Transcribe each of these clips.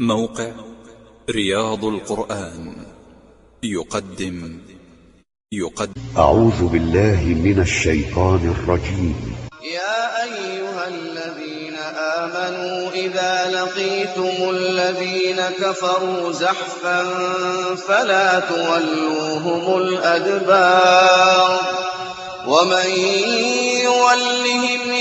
موقع رياض القرآن. يقدم. يقدم. أعوذ بالله من الشيطان الرجيم. يا أيها الذين آمنوا إذا لقيتم الذين كفروا زحفا فلا تولوهم الأدبار. ومن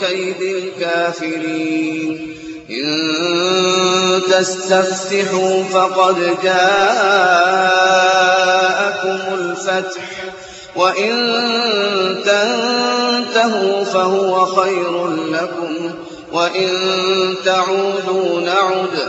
كيد الكافرين. إن تستفتحوا فقد جاءكم الفتح وإن تنتهوا فهو خير لكم وإن تعودوا نعد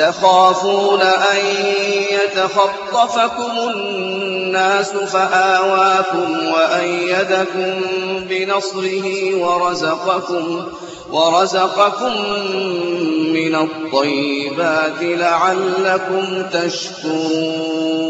تخافون أن يتخطفكم الناس فآواكم وأيدكم بنصره ورزقكم ورزقكم من الطيبات لعلكم تشكرون